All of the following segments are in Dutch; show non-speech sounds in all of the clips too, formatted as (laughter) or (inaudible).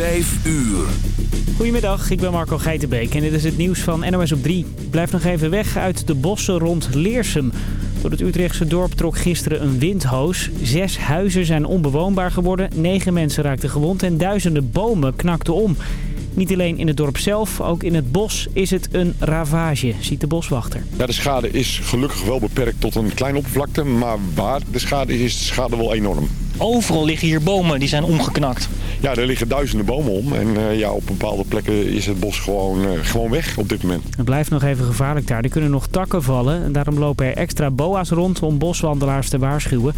5 uur. Goedemiddag, ik ben Marco Geitenbeek en dit is het nieuws van NOS op 3. Blijf nog even weg uit de bossen rond Leersum. Door het Utrechtse dorp trok gisteren een windhoos. Zes huizen zijn onbewoonbaar geworden, negen mensen raakten gewond en duizenden bomen knakten om. Niet alleen in het dorp zelf, ook in het bos is het een ravage, ziet de boswachter. Ja, de schade is gelukkig wel beperkt tot een kleine oppervlakte, maar waar de schade is, is de schade wel enorm. Overal liggen hier bomen, die zijn omgeknakt. Ja, er liggen duizenden bomen om en uh, ja, op bepaalde plekken is het bos gewoon, uh, gewoon weg op dit moment. Het blijft nog even gevaarlijk daar, er kunnen nog takken vallen en daarom lopen er extra boa's rond om boswandelaars te waarschuwen.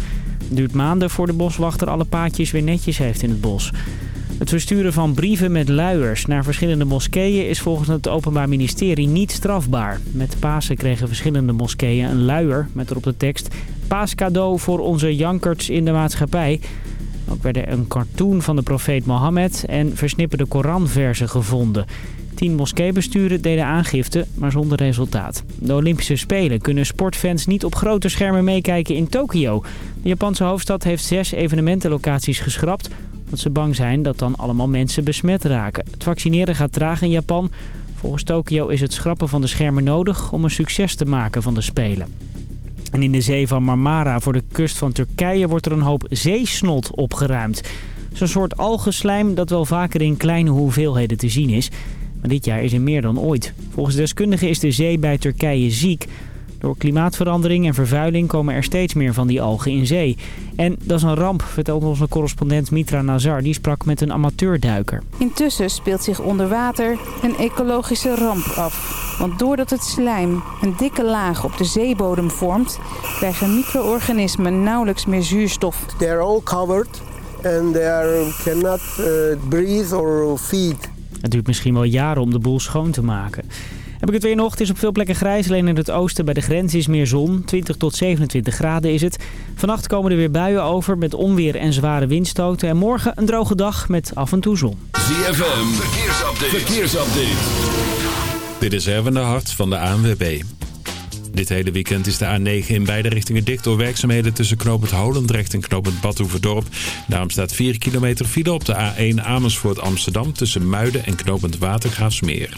Het duurt maanden voor de boswachter alle paadjes weer netjes heeft in het bos. Het versturen van brieven met luiers naar verschillende moskeeën is volgens het Openbaar Ministerie niet strafbaar. Met Pasen kregen verschillende moskeeën een luier met erop de tekst... Paascadeau voor onze jankerts in de maatschappij. Ook werden een cartoon van de profeet Mohammed en versnipperde Koranversen gevonden. Tien moskeebesturen deden aangifte, maar zonder resultaat. De Olympische Spelen kunnen sportfans niet op grote schermen meekijken in Tokio. De Japanse hoofdstad heeft zes evenementenlocaties geschrapt omdat ze bang zijn dat dan allemaal mensen besmet raken. Het vaccineren gaat traag in Japan. Volgens Tokio is het schrappen van de schermen nodig om een succes te maken van de Spelen. En in de zee van Marmara voor de kust van Turkije wordt er een hoop zeesnot opgeruimd. Zo'n soort algeslijm dat wel vaker in kleine hoeveelheden te zien is. Maar dit jaar is er meer dan ooit. Volgens deskundigen is de zee bij Turkije ziek. Door klimaatverandering en vervuiling komen er steeds meer van die algen in zee. En dat is een ramp, vertelt onze correspondent Mitra Nazar. Die sprak met een amateurduiker. Intussen speelt zich onder water een ecologische ramp af. Want doordat het slijm een dikke laag op de zeebodem vormt... krijgen micro-organismen nauwelijks meer zuurstof. They are all covered and they are, cannot uh, breathe or feed. Het duurt misschien wel jaren om de boel schoon te maken. Heb ik het weer nog. Het is op veel plekken grijs. Alleen in het oosten bij de grens is meer zon. 20 tot 27 graden is het. Vannacht komen er weer buien over met onweer en zware windstoten. En morgen een droge dag met af en toe zon. ZFM, verkeersupdate. verkeersupdate. Dit is Erwin de Hart van de ANWB. Dit hele weekend is de A9 in beide richtingen dicht door werkzaamheden tussen knooppunt Holendrecht en knooppunt Badhoevedorp. Daarom staat 4 kilometer file op de A1 Amersfoort Amsterdam tussen Muiden en knooppunt Watergraafsmeer.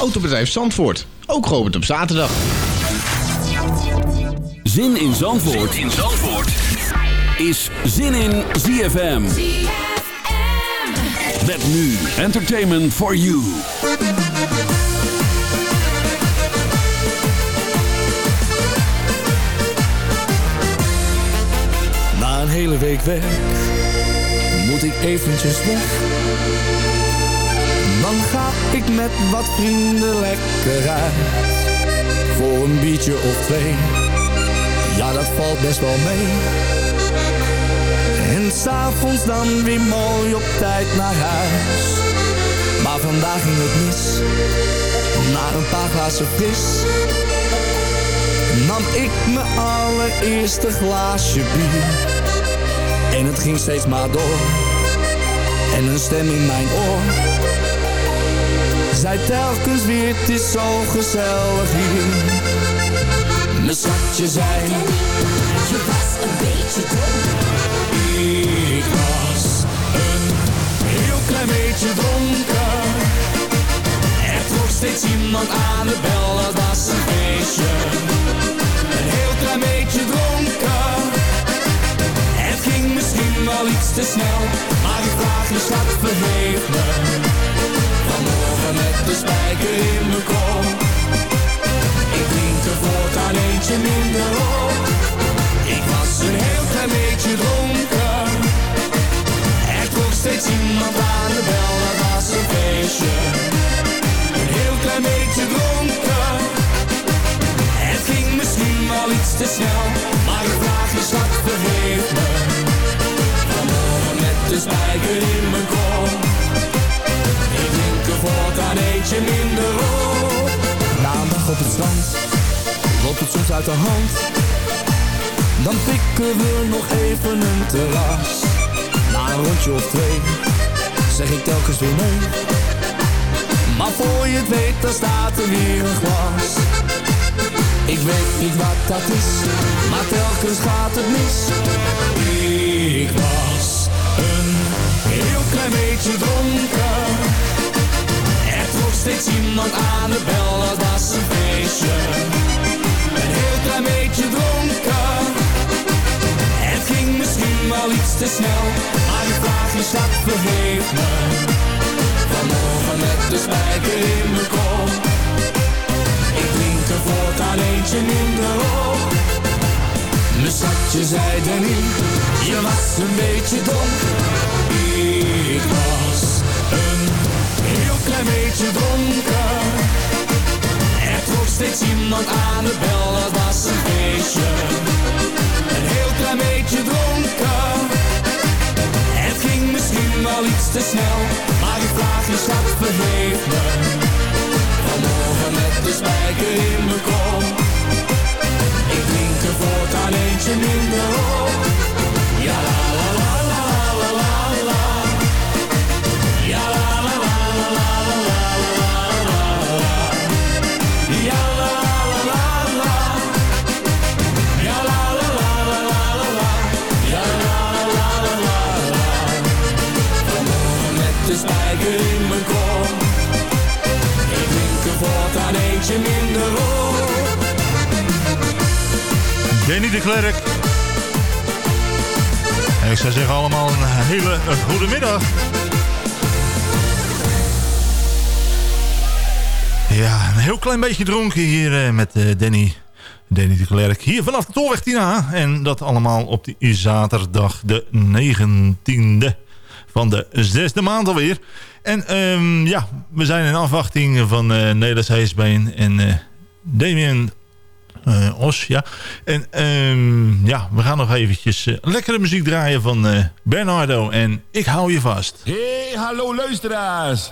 Autobedrijf Zandvoort. Ook geopend op zaterdag. Zin in Zandvoort, zin in Zandvoort. is Zin in ZFM. Met nu Entertainment for You. Na een hele week weg moet ik eventjes weg met wat vrienden lekker uit. Voor een biertje of twee, ja dat valt best wel mee. En s'avonds dan weer mooi op tijd naar huis. Maar vandaag ging het mis, na een paar glazen fris. Nam ik mijn allereerste glaasje bier. En het ging steeds maar door. En een stem in mijn oor zij telkens weer, het is zo gezellig hier. Mijn schatje zei, je was een beetje dronken. Ik was een heel klein beetje dronken. Er trok steeds iemand aan de bel, dat was een feestje. Een heel klein beetje dronken. Het ging misschien wel iets te snel, maar ik vraag je schat, me Met de spijker in mijn kop. Ik drink er voortaan eentje minder op. Ik was een heel klein beetje dronken. Er trok steeds iemand aan de bel, dat was een feestje. Een heel klein beetje dronken. Het ging misschien wel iets te snel, maar ik vraag je schat, vergeef me. Vanmorgen met de spijker in mijn kop voortaan eentje minder op. Na een dag op het strand, loopt het soms uit de hand. Dan pikken we nog even een terras. Na een rondje of twee, zeg ik telkens weer nee. Maar voor je het weet, dan staat er weer een glas. Ik weet niet wat dat is, maar telkens gaat het mis. Ik was een heel klein beetje dronken steeds iemand aan de bel, dat was een feestje. Een heel klein beetje dronken. Het ging misschien wel iets te snel Maar die vraag je schat vergeet me. Vanmorgen met de spijker in mijn kop. Ik drink er voortaan eentje minder op. Mijn schatje zei er niet, je was een beetje een klein beetje dronken. Er trok steeds iemand aan de bel, dat was een feestje. Een heel klein beetje dronken. Het ging misschien wel iets te snel, maar die vraag je schat vergeet me. Vanmorgen met de spijker in mijn kop. Ik drink er voortaan eentje minder op. Ja la in mijn kop. Ik drink er voortaan eentje minder op. Danny de Klerk. Ik zou zeggen allemaal een hele goede middag. Ja, een heel klein beetje dronken hier eh, met eh, Danny. Danny de Klerk. Hier vanaf de Tolweg Tina. En dat allemaal op die zaterdag de 19e van de zesde maand alweer. En ehm, ja, we zijn in afwachting van uh, Nederlands Heesbeen en uh, Damien uh, Os, ja. En um, ja, we gaan nog eventjes lekkere muziek draaien van Bernardo en Ik hou je vast. Hey, hallo luisteraars.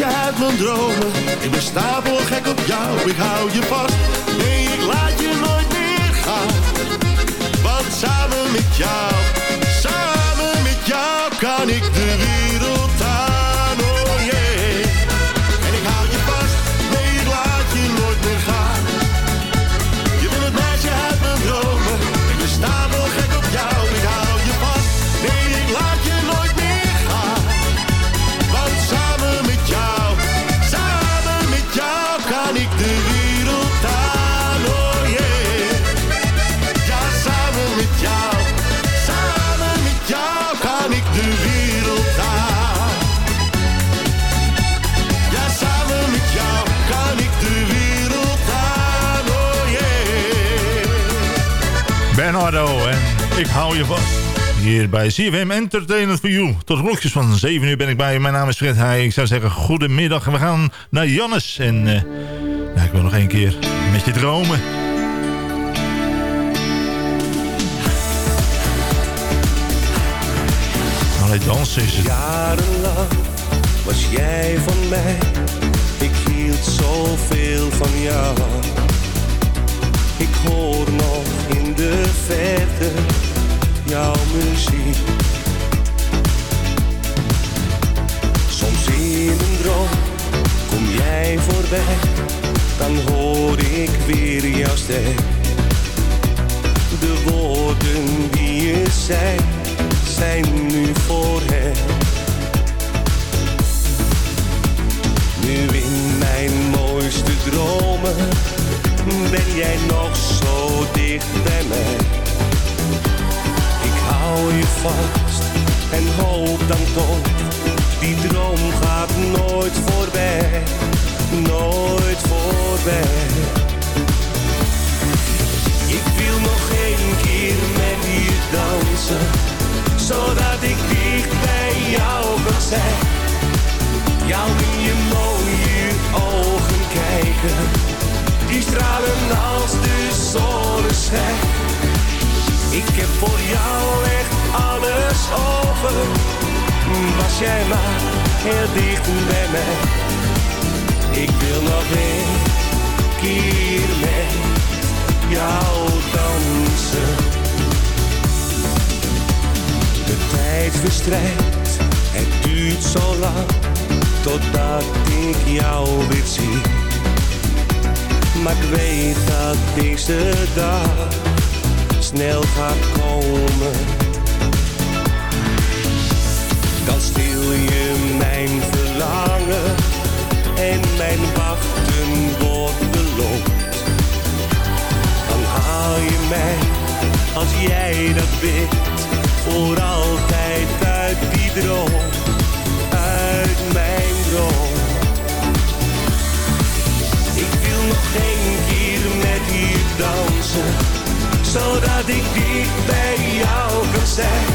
Meisje uit mijn dromen. Ik ben stapel gek op jou. Ik hou je vast. Nee, ik laat je nooit meer gaan. Want samen met jou, samen met jou kan ik de wereld ik hou je vast. Hier bij CFM Entertainment for You. Tot klokjes van 7 uur ben ik bij. Mijn naam is Fred Heij. Ik zou zeggen goedemiddag. We gaan naar Jannes. En nou, ik wil nog één keer met je dromen. Allee, dansen is het. Jarenlang was jij van mij. Ik hield zoveel van jou. Ik hoor nog in de verte jouw muziek. Soms in een droom kom jij voorbij, dan hoor ik weer jouw stem. De woorden die je zei, zijn nu voor hem. Nu in mijn mooiste dromen ben jij nog zo dicht bij mij. Hou je vast en hoop dan toch, die droom gaat nooit voorbij, nooit voorbij. Ik wil nog één keer met je dansen, zodat ik dicht bij jou kan zijn. Jou in je mooie ogen kijken die stralen als de zonneschijn. Ik heb voor jou echt alles over. Was jij maar heel dicht bij mij. Ik wil nog één keer met jou dansen. De tijd verstrijkt, het duurt zo lang. Totdat ik jou weer zie maar ik weet dat deze dag snel gaat komen. Dan stil je mijn verlangen en mijn wachten wordt beloond. Dan haal je mij, als jij dat weet, voor altijd uit die droom, uit mijn droom. nog één keer met je dansen, zodat ik dicht bij jou kan zijn.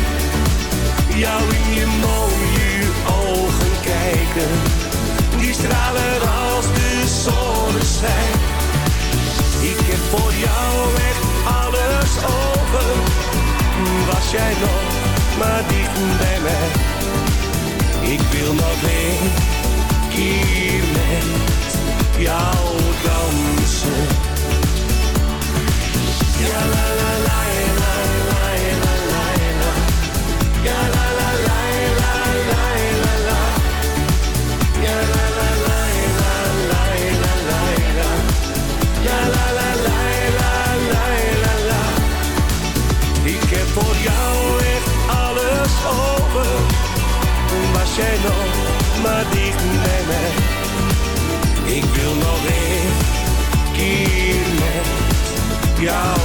Jou in je mooie ogen kijken, die stralen als de zonneschijn. Ik heb voor jou echt alles over, was jij nog maar dicht bij mij. Ik wil nog één keer met jou dansen. Jij nog maar dicht bij. Ik wil nog één keer met jou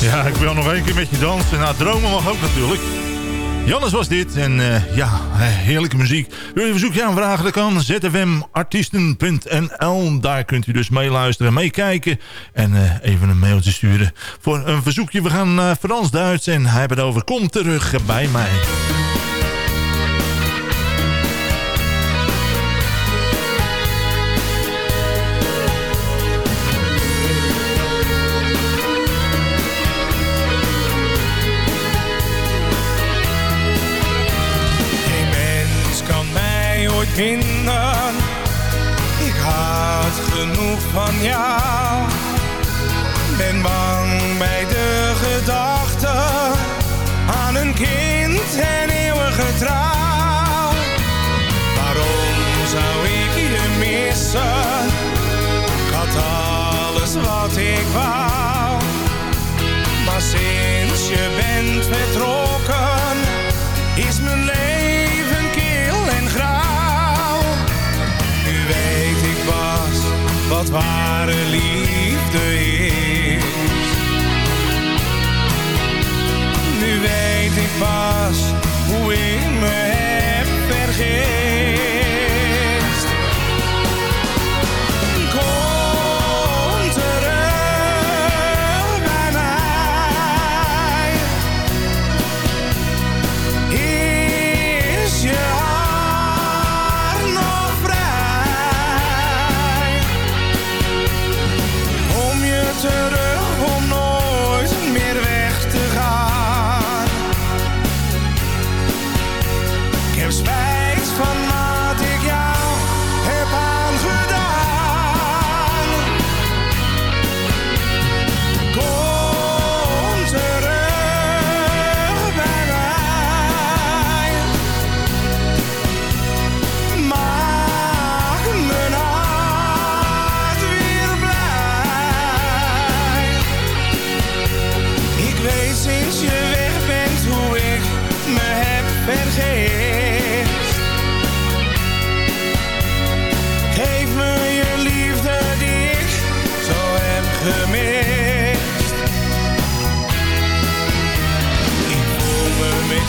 Ja, ik wil nog één keer met je dansen. Nou, dromen mag ook natuurlijk. Jannes was dit en uh, ja, heerlijke muziek. Wil je een verzoekje aanvragen? Dat kan zfmartiesten.nl. Daar kunt u dus meeluisteren, meekijken en uh, even een mailtje sturen voor een verzoekje. We gaan naar Frans Duits en hij hebben het over Kom terug bij mij. Ik had genoeg van jou. Ben bang bij de gedachte aan een kind en eeuwige trouw. Waarom zou ik je missen? Ik had alles wat ik wou. Maar sinds je bent vertrokken, wat ware liefde is. Nu weet ik pas hoe ik me heb vergeten.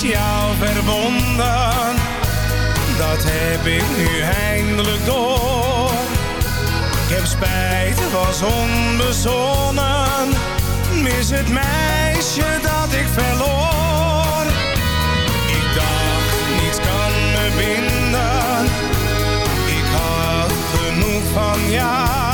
met jou verbonden. Dat heb ik nu eindelijk door. Ik heb spijt, was onbezonnen. Mis het meisje dat ik verloor. Ik dacht, niets kan me binden. Ik had genoeg van jou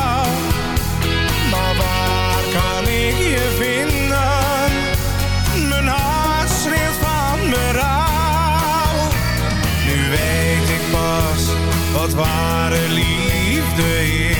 wat ware liefde.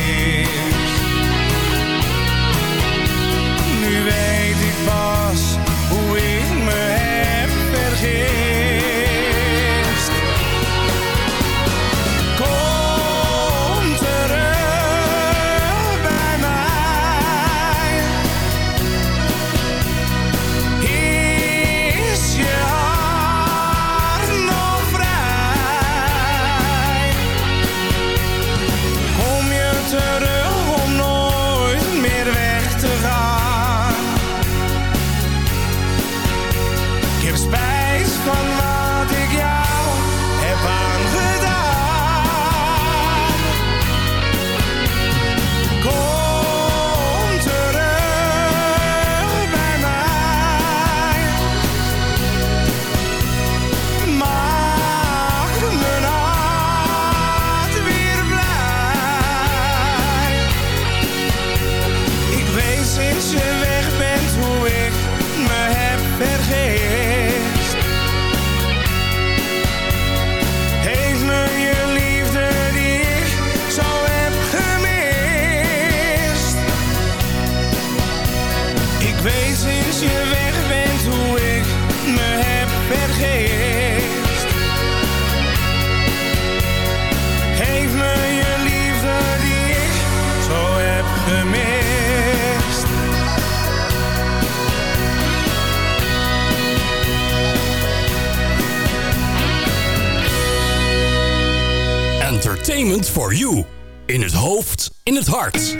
je weg bent hoe ik me heb vergeest. Geef me je liefde die ik zo heb gemist. Entertainment for you. In het hoofd, in het hart.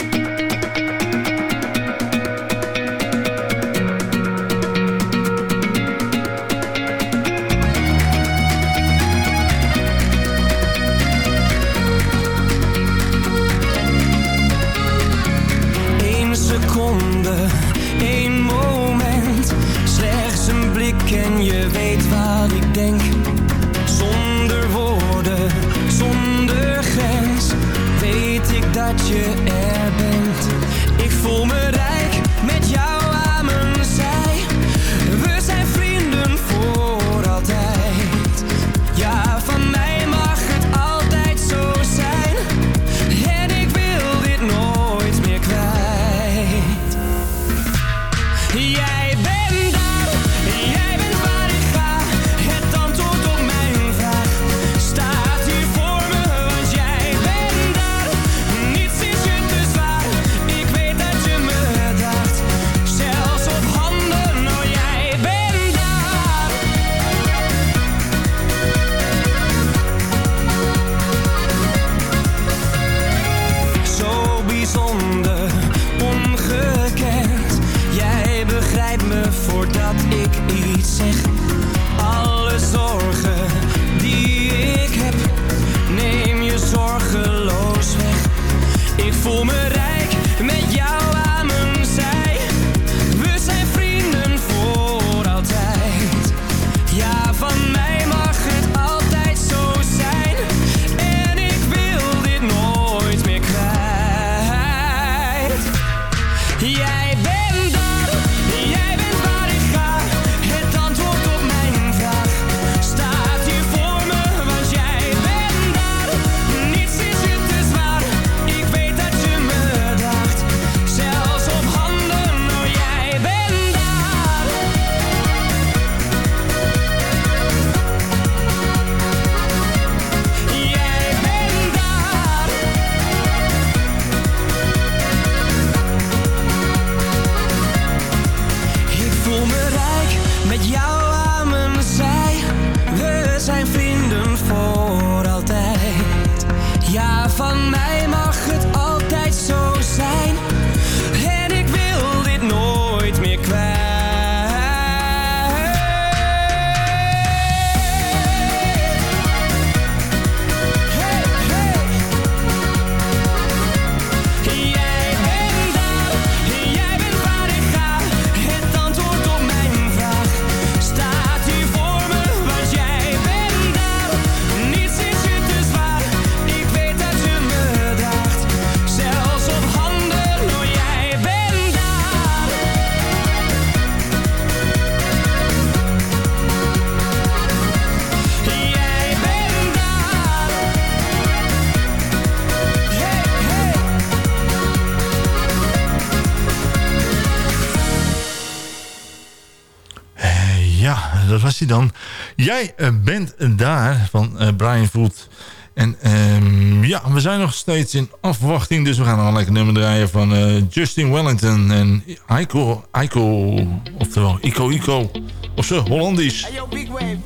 Dat was hij dan. Jij eh, bent daar van eh, Brian Voet. En ehm, ja, we zijn nog steeds in afwachting. Dus we gaan nog een lekker nummer draaien van eh, Justin Wellington en Ico, Ico, oftewel Ico Ico. Of zo, Hollandisch. Hey yo, big wave.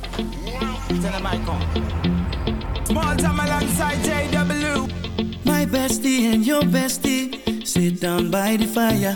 Tell him I come. Small time alongside JW. My bestie and your bestie sit down by the fire.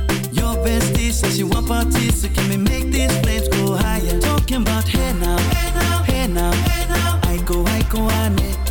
Your bestie says she want parties, so can we make these flames go higher? Talking about hey now, hey now, hey now, hey now. I go, I go, ane. Chucking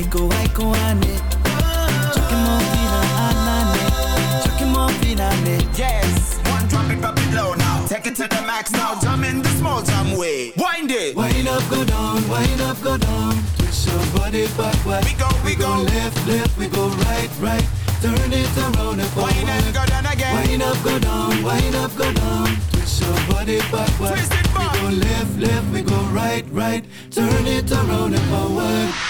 hey now. I go, I go, ane. Chucking more fina, anane. Chucking more fina, ne. Yes, one drop it, pop it low now Take it to the max now, jam in the small jam way Wind it Wind up, go down, wind up, go down. Twist your body backward. We go, we go. left, left, we go right, right. Turn it around and forward. Wind and go down again Wind up, go down, wind up, go down. Twist your body backward. Twist it back. We go left, left, we go right, right. Turn it around and forward.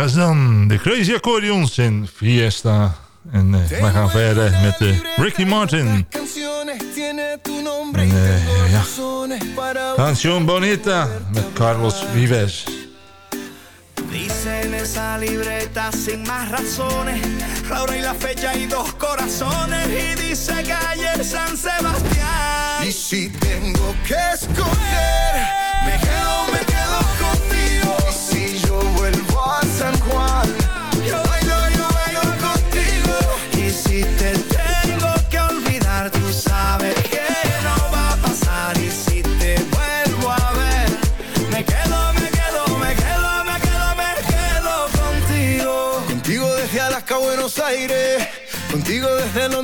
waren ze dan. De Crazy Accordions in Fiesta. En uh, wij gaan verder met uh, Ricky Martin. En uh, ja, Canción Bonita met Carlos Vives. Dice en esa libreta sin más razones, la hora y la fecha y dos corazones. Y dice calle San Sebastián. Y si tengo que escoger, me quedo, me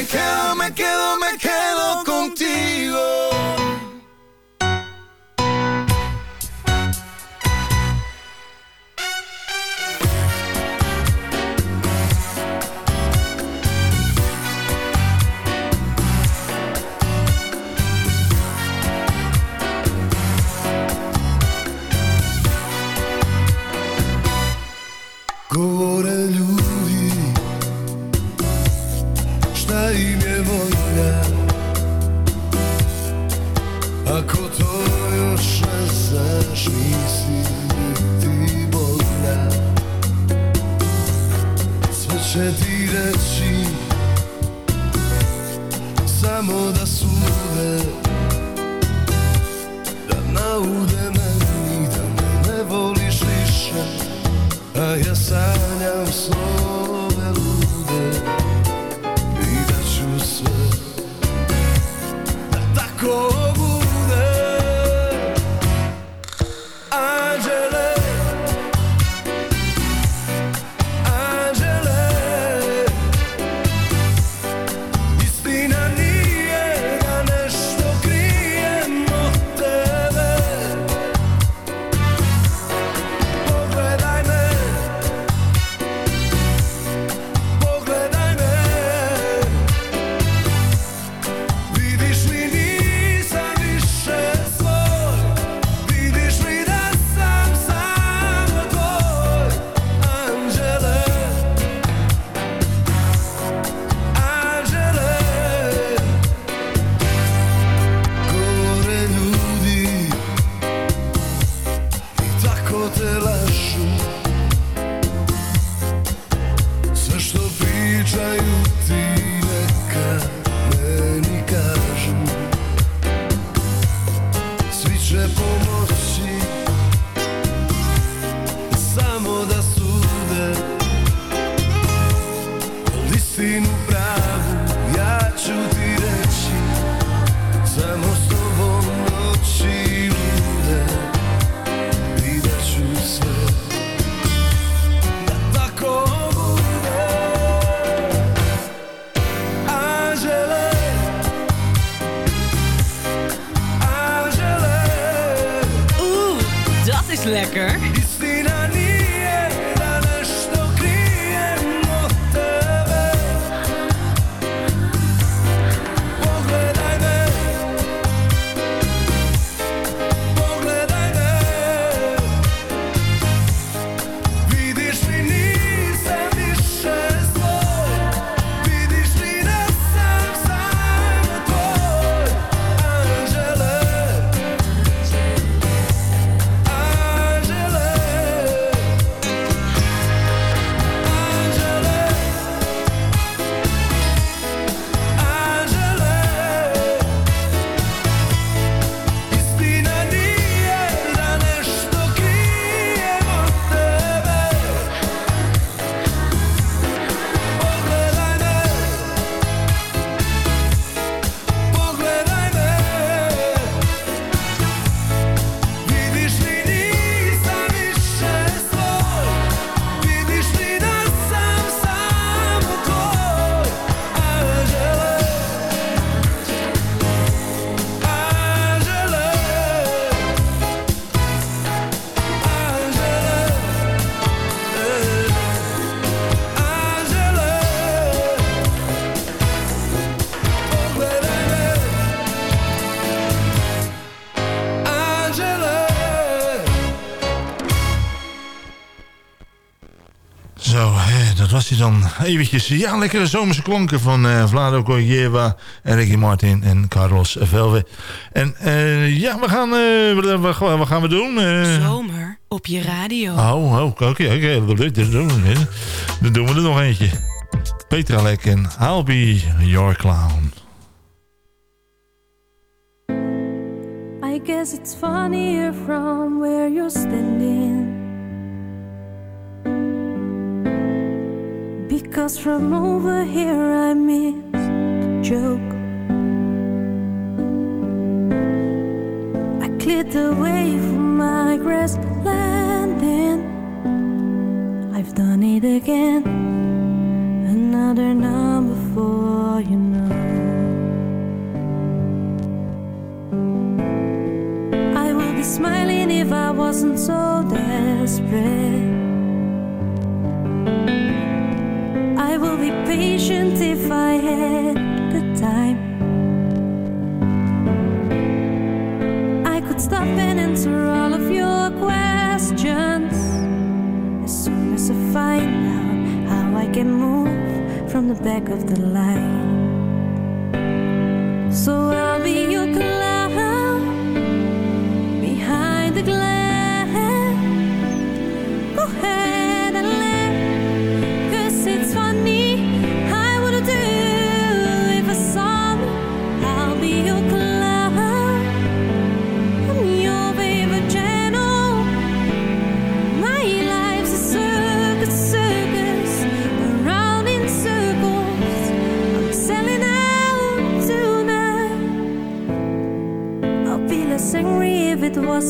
Me quedo, me quedo, me quedo dan. Eventjes, ja, lekkere zomerse klonken van eh, Vlado Gorjeva en Ricky Martin en Carlos Velve. En eh, ja, we gaan, eh, wat, wat gaan we doen? Eh, Zomer op je radio. Oh, oh, oké, oké. Dat doen we. Dan doen we er nog eentje. Petra Lek en I'll Be Your Clown. I guess it's funnier from where you're standing. Because from over here I miss the joke. I cleared the way for my grass landing. I've done it again. Another number for you know. I would be smiling if I wasn't so desperate. I will be patient if I had the time. I could stop and answer all of your questions as soon as I find out how I can move from the back of the line. So I'll be your clown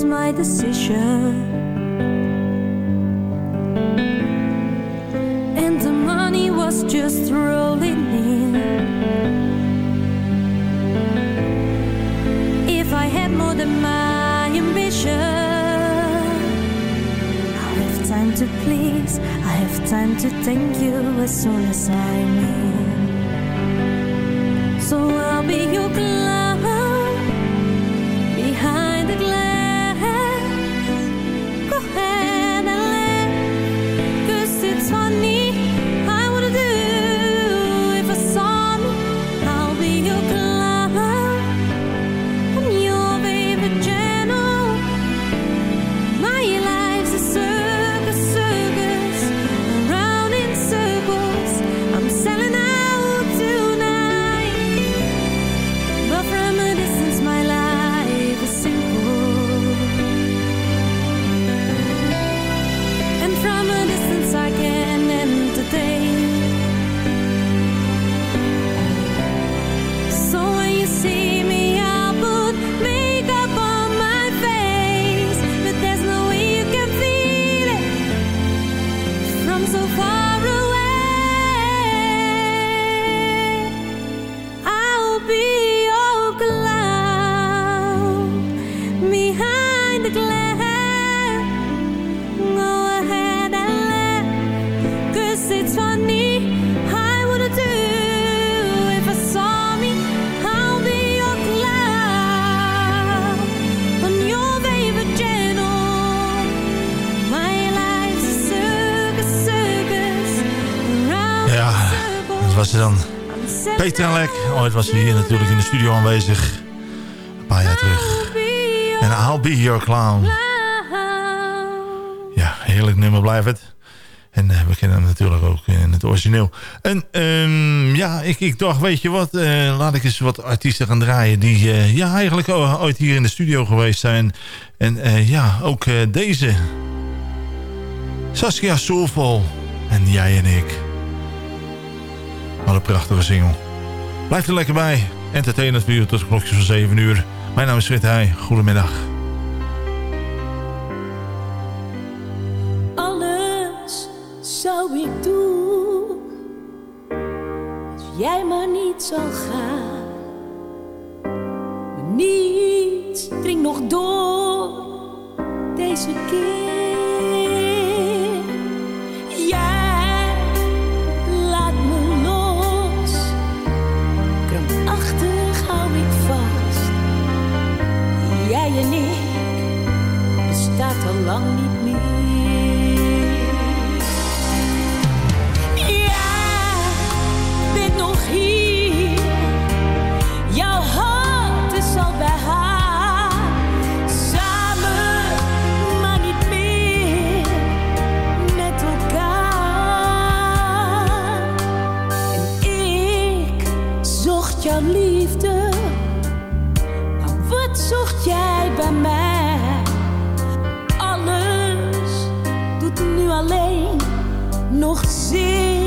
my decision. And the money was just rolling in. If I had more than my ambition, I'll have time to please. I have time to thank you as soon as I'm in. Dan. Petra Lek. Ooit was ze hier natuurlijk in de studio aanwezig. Een paar jaar terug. En I'll Be Your Clown. Ja, heerlijk nummer blijft het. En uh, we kennen hem natuurlijk ook in het origineel. En um, ja, ik, ik dacht, weet je wat, uh, laat ik eens wat artiesten gaan draaien... die uh, ja, eigenlijk ooit hier in de studio geweest zijn. En ja, ook deze. Saskia Soulful. En jij en ik. Wat een prachtige single. Blijf er lekker bij. Entertainment u tot klokjes van 7 uur. Mijn naam is Frit Heij. Goedemiddag. Alles zou ik doen. Als jij maar niet zal gaan. Maar niets dringt nog door. Deze keer. Bestaat al lang niet alleen nog zeer.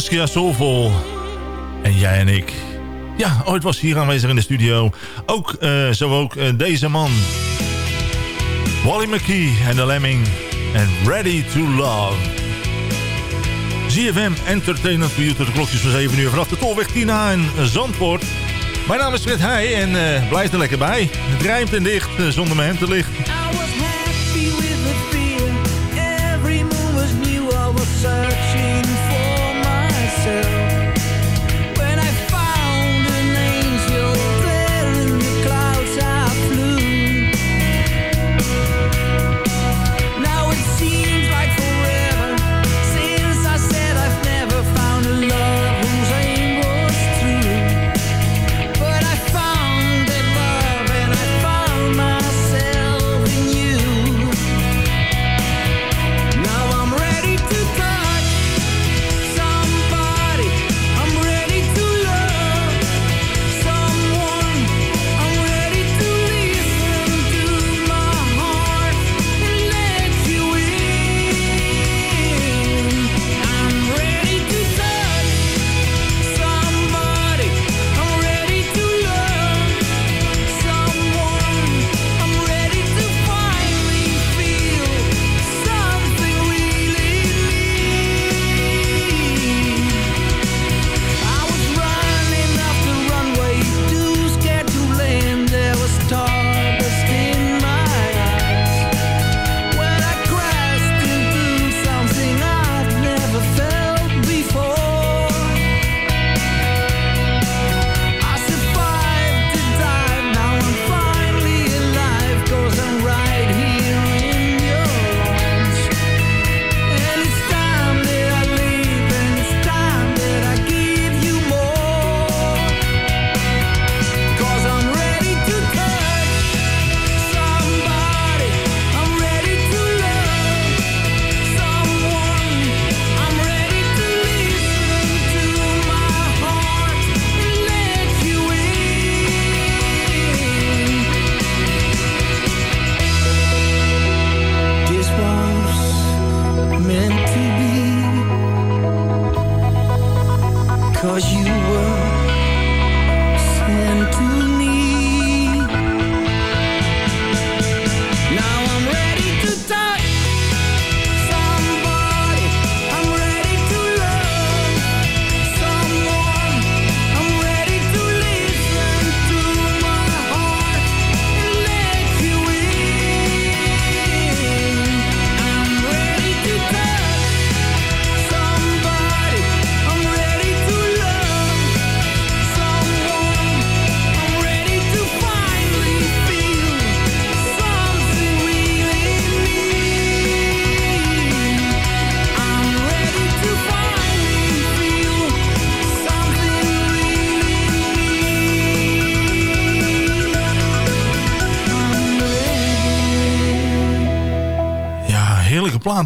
Saskia Soulful. En jij en ik. Ja, ooit was hier aanwezig in de studio. Ook, eh, zo ook eh, deze man. Wally McKee en de Lemming. En Ready to Love. ZFM Entertainment voor tot de klokjes van 7 uur. Vanaf de Tolweg Tina en Zandvoort. Mijn naam is Fred Heij en eh, blijf er lekker bij. Het rijmt en dicht zonder mijn hemd te licht. happy with the was new. I was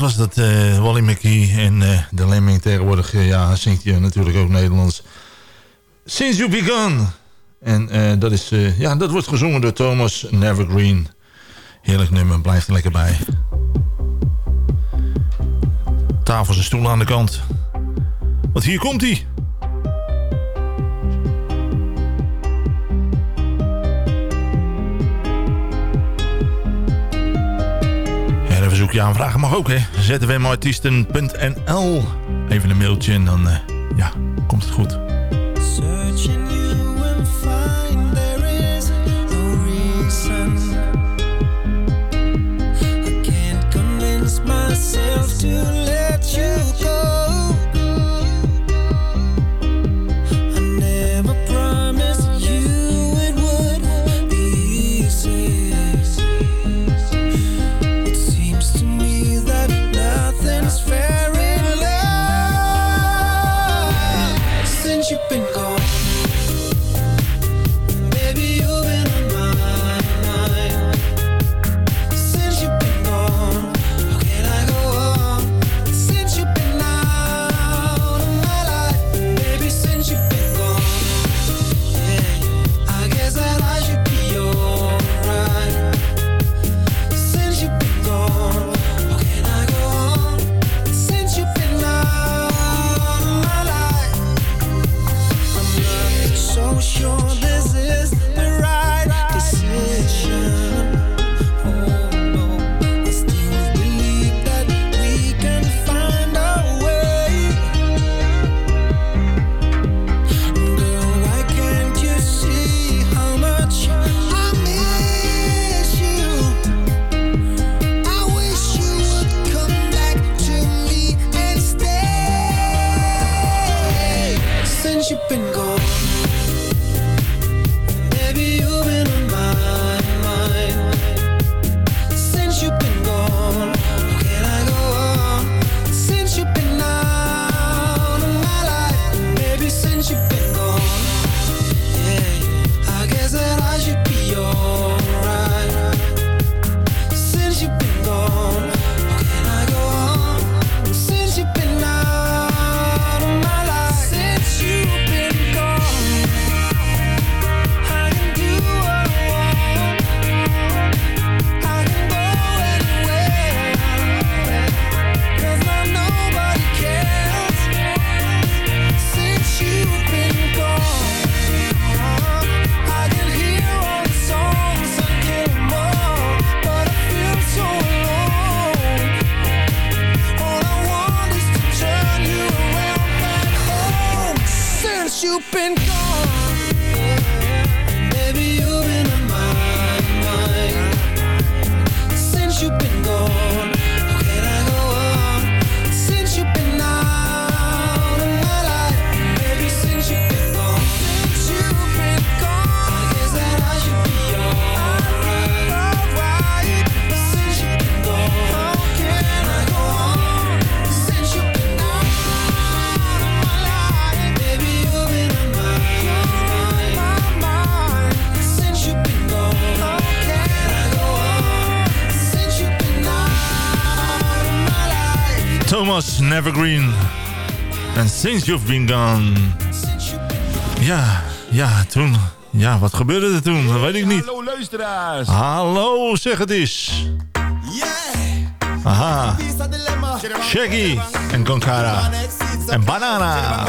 was dat eh, Wally McKee en uh, de Lemming tegenwoordig, eh, ja, zingt je natuurlijk ook Nederlands. Since You Begun. En dat, is, ja, dat wordt gezongen door Thomas Nevergreen. Heerlijk nummer, blijft er lekker bij. Tafels en stoelen aan de kant. Want hier komt hij. verzoekje aanvragen mag ook, hè. zwmartiesten.nl Even een mailtje en dan eh, ja, komt het goed. Since You've Been Gone. Ja, ja, toen... Ja, wat gebeurde er toen? Dat weet ik niet. Hallo luisteraars. Hallo, zeg het eens. Yeah. Aha. Shaggy en Konkara. En Banana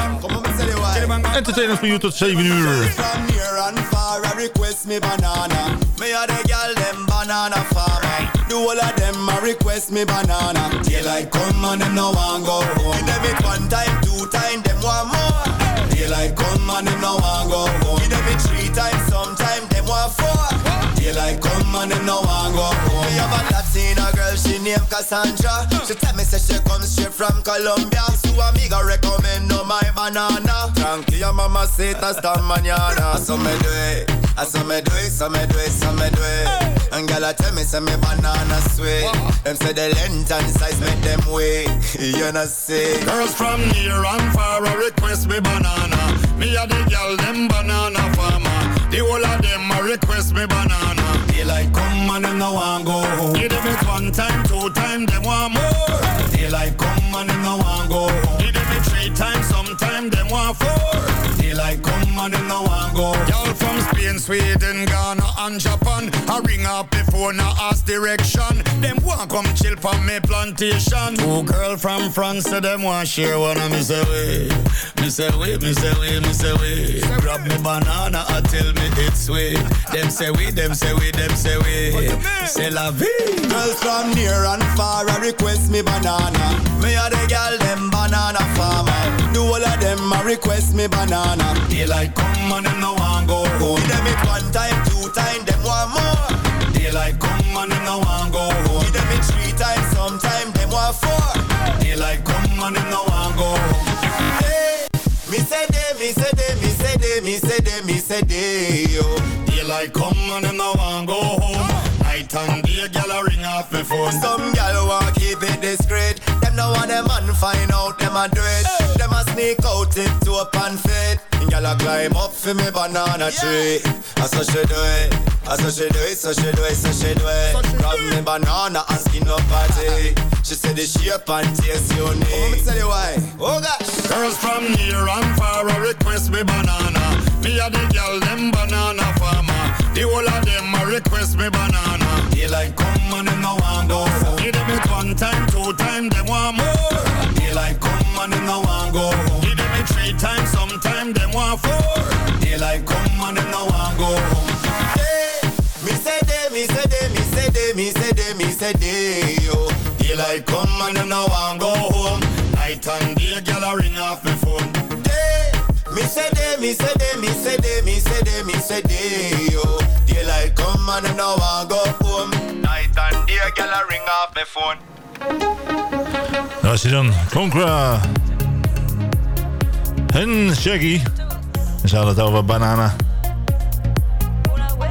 farmer. The whole of them a request me banana. Daylight come and them no want go home. Give them one time, two time, them want more. Daylight come and them no want go home. Give them three times, sometime them want four. Daylight come and them no want go home. Me have a Latina girl, she named Cassandra. She tell me say she comes straight from Colombia. So amiga recommend no my banana. Tranquila mama say hasta mañana. So me do it, so me do it, so me do it, so me do it. And girl I tell me say me banana sweet. Them say the length and size make them wait. (laughs) You know say. Girls from near and far a request me banana. Me a the girl them banana farmer. The whole of them a request me banana. Daylight come and them no want go home. Give them it one time, two time, them want more. Daylight come and them no want go home. Give them it three times, sometime them want four. Daylight come and them no want go. Y'all from Spain, Sweden, Ghana and Japan. I ring up before now ask direction. Them want come chill from me plantation. Two girl from France, so them want share one of me say way. Me say way, me say way, me say way. Grab me banana and tell me it's sweet. Them say we, them say we, them say we. Say la vie. Girls from near and far I request me banana. Me a the girl them banana farmer. Do all of them a request me banana. Daylight come and them no want go home. Give them it one time, two time, them want more. Daylight come and them no want go home. Give them it three times, sometime them want four. Daylight come and them no want go home. Hey, me say they, me say they, me say they, me say they, me say they, yo. Daylight come and them no want go home. Night and day, gyal a ring off me phone. Some gal want keep it discreet. Them no want them man find out them a do it. Them a sneak out it to a pan fit. Gal a climb up for me banana tree. I eh? eh? so she do it. I so she do it, so she do it, so she do it. Grab me banana and skin up party. She said the shape and taste unique. Oh, me tell you why. Oh gosh. Girls from near and far a request me banana. Me a the girl them banana farmer. The whole of them a request me banana. They like come and them no want go. Give them it one time, two time, them want more. Daylight come and them no want go. Give them it three times, want four. Come and them no want go home. Hey, me say they, me say they, me say they, me say they, me say. Daylight come and them no want go home. Night and day, a ring off me phone. Me say they, me say they, me say they, me say they, me say. Daylight come and them no want go home. Night and day, a ring off me phone. Daar is dan. Conqueror. En Shaggy. We zouden het over Banana.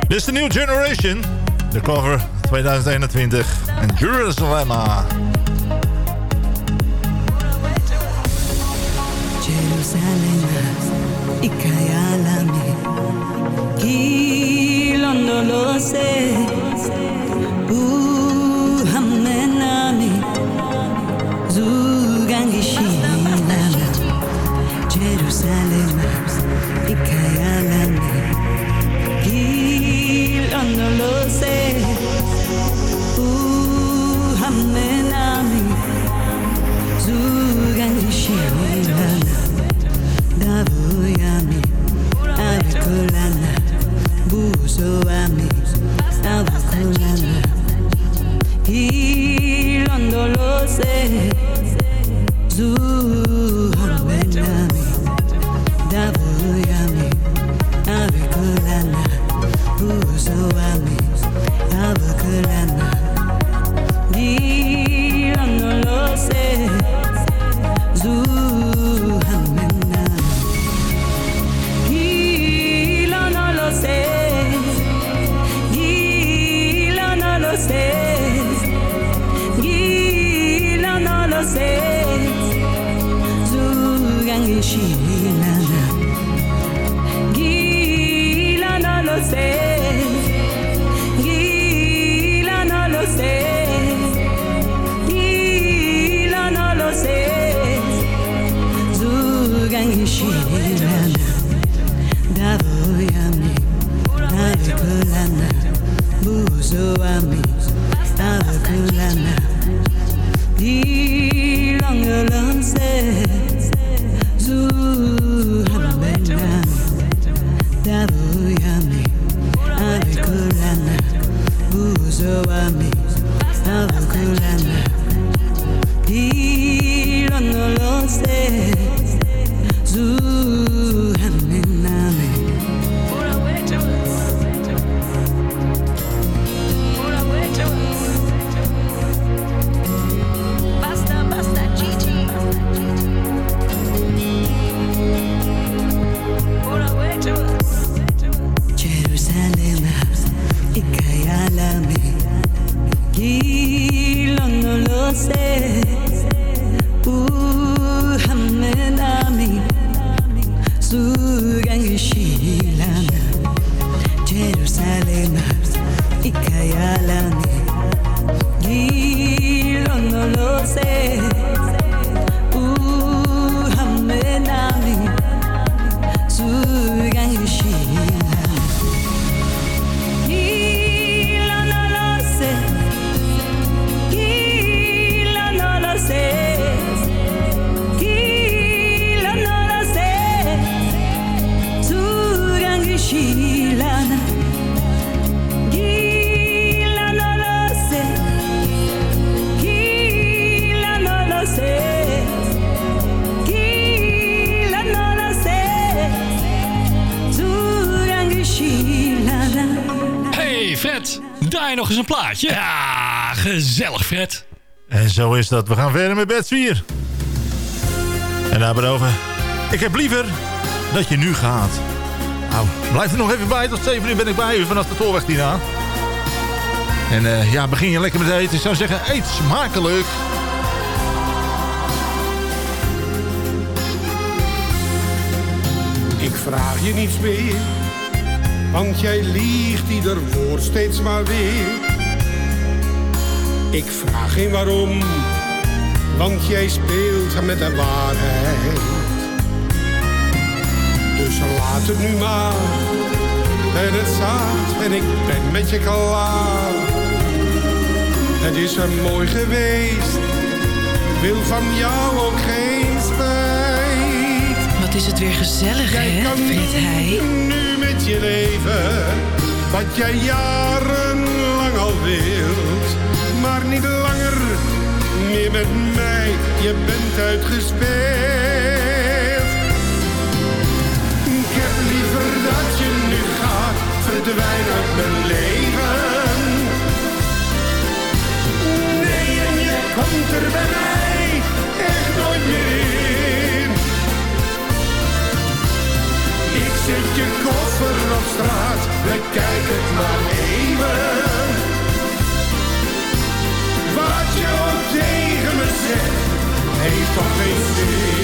Dit is de New Generation. De cover 2021. En Jerusalem. Jerusalem, Zuhamenami, plaatje. Ja, gezellig Fred. En zo is dat. We gaan verder met Bed 4. En daarboven. Ik heb liever dat je nu gaat. Nou, blijf er nog even bij. Tot 7 uur ben ik bij u vanaf de tolweg hierna. En eh, ja, begin je lekker met eten. Ik zou zeggen, eet smakelijk. Ik vraag je niets meer, want jij liegt ieder woord steeds maar weer. Ik vraag geen waarom, want jij speelt met de waarheid. Dus laat het nu maar, en het zaad en ik ben met je klaar. Het is er mooi geweest, wil van jou ook geen spijt. Wat is het weer gezellig, hè, Fred Heij? nu met je leven wat jij jarenlang al wilt. Maar niet langer meer met mij, je bent uitgespeeld. Ik heb liever dat je nu gaat, verdwijn uit mijn leven. Heeft